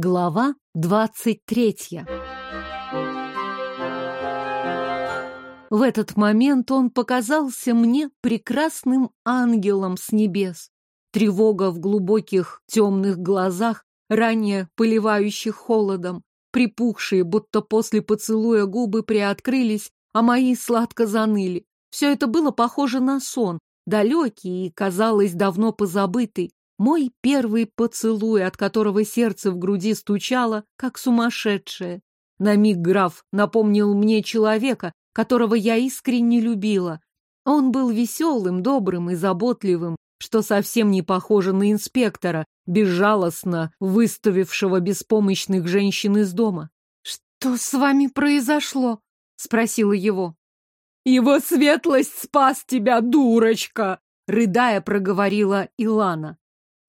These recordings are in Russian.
Глава двадцать третья В этот момент он показался мне прекрасным ангелом с небес. Тревога в глубоких темных глазах, ранее поливающих холодом, припухшие, будто после поцелуя губы приоткрылись, а мои сладко заныли. Все это было похоже на сон, далекий и, казалось, давно позабытый. Мой первый поцелуй, от которого сердце в груди стучало, как сумасшедшее. На миг граф напомнил мне человека, которого я искренне любила. Он был веселым, добрым и заботливым, что совсем не похоже на инспектора, безжалостно выставившего беспомощных женщин из дома. «Что с вами произошло?» — спросила его. «Его светлость спас тебя, дурочка!» — рыдая проговорила Илана.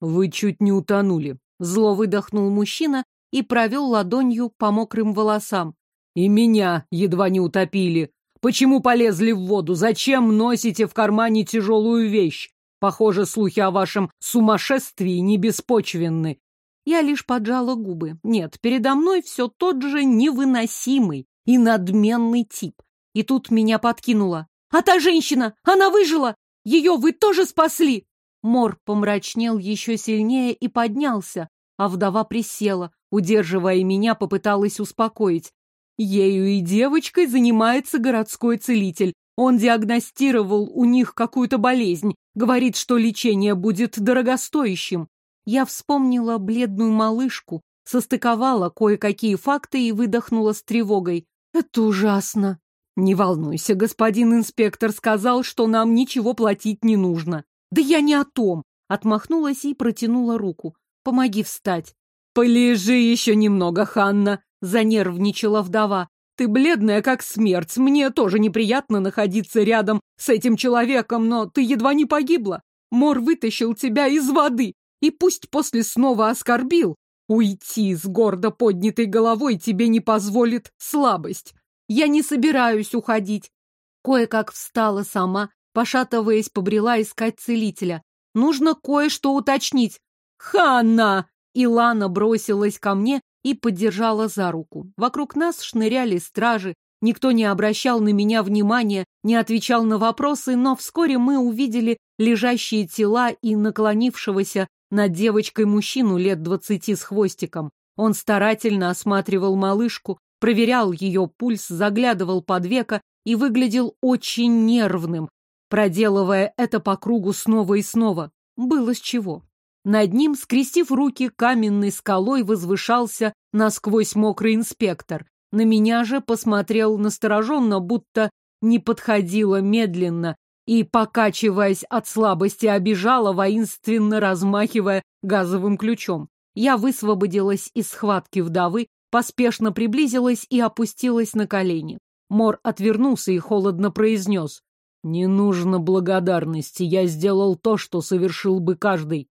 «Вы чуть не утонули», — зло выдохнул мужчина и провел ладонью по мокрым волосам. «И меня едва не утопили. Почему полезли в воду? Зачем носите в кармане тяжелую вещь? Похоже, слухи о вашем сумасшествии не беспочвенны». Я лишь поджала губы. Нет, передо мной все тот же невыносимый и надменный тип. И тут меня подкинуло. «А та женщина! Она выжила! Ее вы тоже спасли!» Мор помрачнел еще сильнее и поднялся, а вдова присела, удерживая меня, попыталась успокоить. Ею и девочкой занимается городской целитель. Он диагностировал у них какую-то болезнь, говорит, что лечение будет дорогостоящим. Я вспомнила бледную малышку, состыковала кое-какие факты и выдохнула с тревогой. Это ужасно. Не волнуйся, господин инспектор сказал, что нам ничего платить не нужно. Да я не о том. Отмахнулась и протянула руку. Помоги встать. Полежи еще немного, Ханна, занервничала вдова. Ты бледная, как смерть. Мне тоже неприятно находиться рядом с этим человеком, но ты едва не погибла. Мор вытащил тебя из воды. И пусть после снова оскорбил, уйти с гордо поднятой головой тебе не позволит слабость. Я не собираюсь уходить. Кое-как встала сама, Пошатываясь, побрела искать целителя. Нужно кое-что уточнить. «Ханна!» Илана бросилась ко мне и поддержала за руку. Вокруг нас шныряли стражи, никто не обращал на меня внимания, не отвечал на вопросы, но вскоре мы увидели лежащие тела и наклонившегося над девочкой мужчину лет двадцати с хвостиком. Он старательно осматривал малышку, проверял ее пульс, заглядывал под веко и выглядел очень нервным, проделывая это по кругу снова и снова. Было с чего. Над ним, скрестив руки, каменной скалой возвышался насквозь мокрый инспектор. На меня же посмотрел настороженно, будто не подходила медленно и, покачиваясь от слабости, обижала, воинственно размахивая газовым ключом. Я высвободилась из схватки вдовы, поспешно приблизилась и опустилась на колени. Мор отвернулся и холодно произнес. Не нужно благодарности, я сделал то, что совершил бы каждый.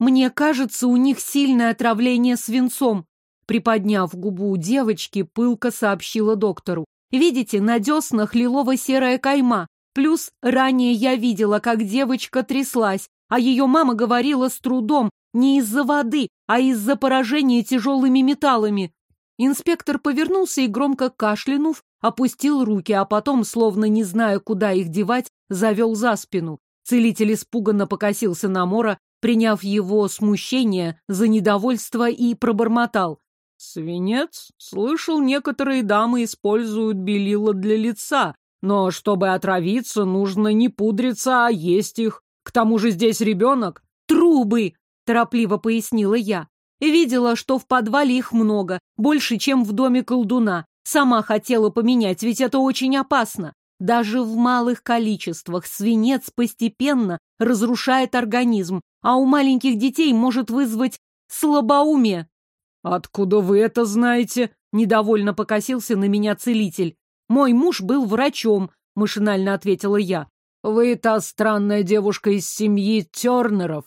Мне кажется, у них сильное отравление свинцом. Приподняв губу девочки, пылко сообщила доктору. Видите, на деснах лилово-серая кайма. Плюс ранее я видела, как девочка тряслась, а ее мама говорила с трудом, не из-за воды, а из-за поражения тяжелыми металлами. Инспектор повернулся и, громко кашлянув, опустил руки, а потом, словно не зная, куда их девать, завел за спину. Целитель испуганно покосился на Мора, приняв его смущение за недовольство и пробормотал. «Свинец? Слышал, некоторые дамы используют белила для лица, но чтобы отравиться, нужно не пудриться, а есть их. К тому же здесь ребенок». «Трубы!» — торопливо пояснила я. Видела, что в подвале их много, больше, чем в доме колдуна. Сама хотела поменять, ведь это очень опасно. Даже в малых количествах свинец постепенно разрушает организм, а у маленьких детей может вызвать слабоумие. «Откуда вы это знаете?» — недовольно покосился на меня целитель. «Мой муж был врачом», — машинально ответила я. «Вы та странная девушка из семьи Тернеров?»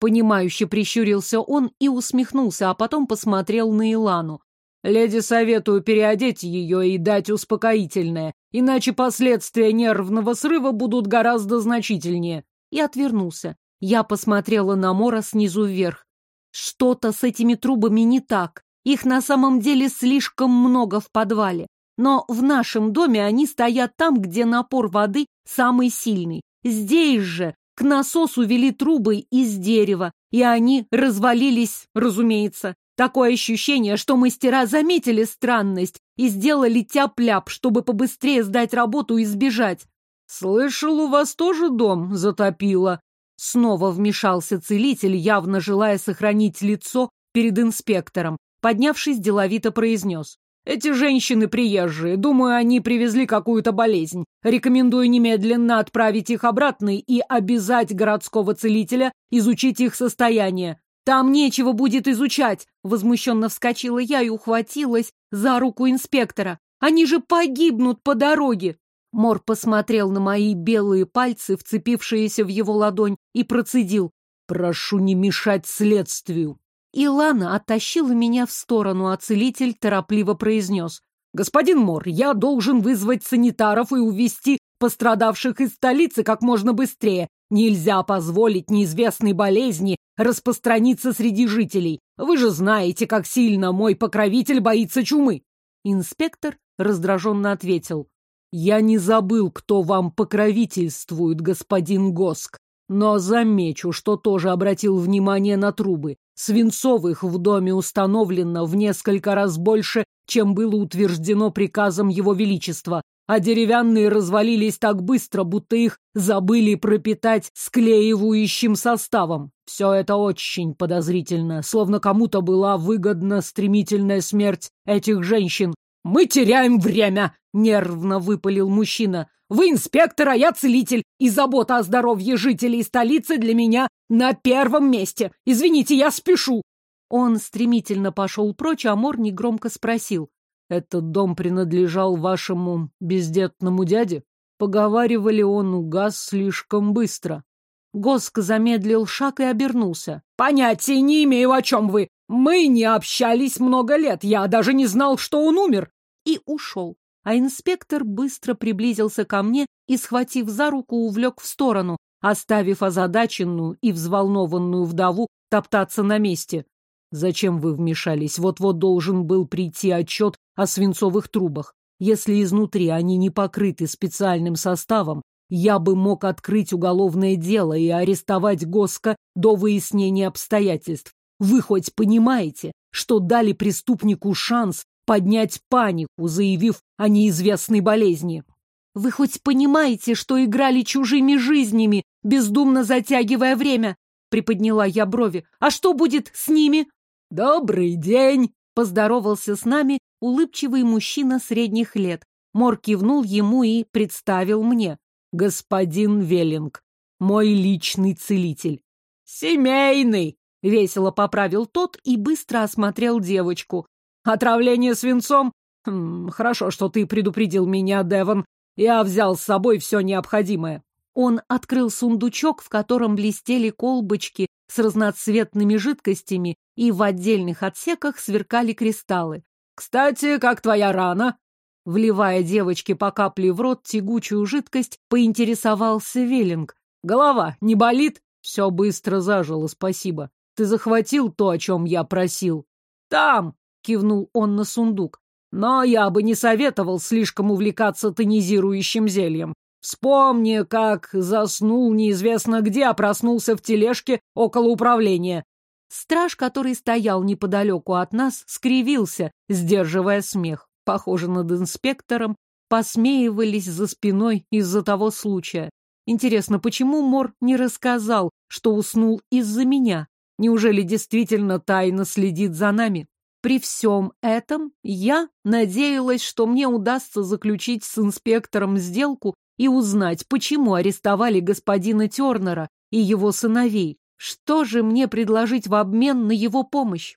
Понимающе прищурился он и усмехнулся, а потом посмотрел на Илану. Леди советую переодеть ее и дать успокоительное, иначе последствия нервного срыва будут гораздо значительнее. И отвернулся. Я посмотрела на Мора снизу вверх. Что-то с этими трубами не так. Их на самом деле слишком много в подвале. Но в нашем доме они стоят там, где напор воды самый сильный. Здесь же к насосу вели трубы из дерева, и они развалились, разумеется. Такое ощущение, что мастера заметили странность и сделали тяп-ляп, чтобы побыстрее сдать работу и сбежать. «Слышал, у вас тоже дом затопило?» Снова вмешался целитель, явно желая сохранить лицо перед инспектором. Поднявшись, деловито произнес. «Эти женщины приезжие. Думаю, они привезли какую-то болезнь. Рекомендую немедленно отправить их обратно и обязать городского целителя изучить их состояние. Там нечего будет изучать!» Возмущенно вскочила я и ухватилась за руку инспектора. «Они же погибнут по дороге!» Мор посмотрел на мои белые пальцы, вцепившиеся в его ладонь, и процедил. «Прошу не мешать следствию». Илана оттащила меня в сторону, а целитель торопливо произнес. «Господин Мор, я должен вызвать санитаров и увезти пострадавших из столицы как можно быстрее. Нельзя позволить неизвестной болезни распространиться среди жителей. Вы же знаете, как сильно мой покровитель боится чумы». Инспектор раздраженно ответил. Я не забыл, кто вам покровительствует, господин Госк, но замечу, что тоже обратил внимание на трубы. Свинцовых в доме установлено в несколько раз больше, чем было утверждено приказом Его Величества, а деревянные развалились так быстро, будто их забыли пропитать склеивающим составом. Все это очень подозрительно, словно кому-то была выгодна стремительная смерть этих женщин. «Мы теряем время!» — нервно выпалил мужчина. «Вы инспектор, а я целитель, и забота о здоровье жителей столицы для меня на первом месте. Извините, я спешу!» Он стремительно пошел прочь, а Мор негромко спросил. «Этот дом принадлежал вашему бездетному дяде?» Поговаривали, он угас слишком быстро. Госк замедлил шаг и обернулся. «Понятия не имею, о чем вы. Мы не общались много лет. Я даже не знал, что он умер и ушел. А инспектор быстро приблизился ко мне и, схватив за руку, увлек в сторону, оставив озадаченную и взволнованную вдову топтаться на месте. «Зачем вы вмешались? Вот-вот должен был прийти отчет о свинцовых трубах. Если изнутри они не покрыты специальным составом, я бы мог открыть уголовное дело и арестовать Госка до выяснения обстоятельств. Вы хоть понимаете, что дали преступнику шанс поднять панику, заявив о неизвестной болезни. Вы хоть понимаете, что играли чужими жизнями, бездумно затягивая время? Приподняла я брови. А что будет с ними? Добрый день! Поздоровался с нами улыбчивый мужчина средних лет. Мор кивнул ему и представил мне. Господин Веллинг, мой личный целитель. Семейный! Весело поправил тот и быстро осмотрел девочку. Отравление свинцом? Хм, хорошо, что ты предупредил меня, Девон. Я взял с собой все необходимое. Он открыл сундучок, в котором блестели колбочки с разноцветными жидкостями, и в отдельных отсеках сверкали кристаллы. «Кстати, как твоя рана?» Вливая девочке по капле в рот тягучую жидкость, поинтересовался Веллинг. «Голова не болит?» «Все быстро зажило, спасибо. Ты захватил то, о чем я просил?» «Там!» кивнул он на сундук. Но я бы не советовал слишком увлекаться тонизирующим зельем. Вспомни, как заснул неизвестно где, а проснулся в тележке около управления. Страж, который стоял неподалеку от нас, скривился, сдерживая смех. Похоже, над инспектором посмеивались за спиной из-за того случая. Интересно, почему Мор не рассказал, что уснул из-за меня? Неужели действительно тайно следит за нами? При всем этом я надеялась, что мне удастся заключить с инспектором сделку и узнать, почему арестовали господина Тернера и его сыновей. Что же мне предложить в обмен на его помощь?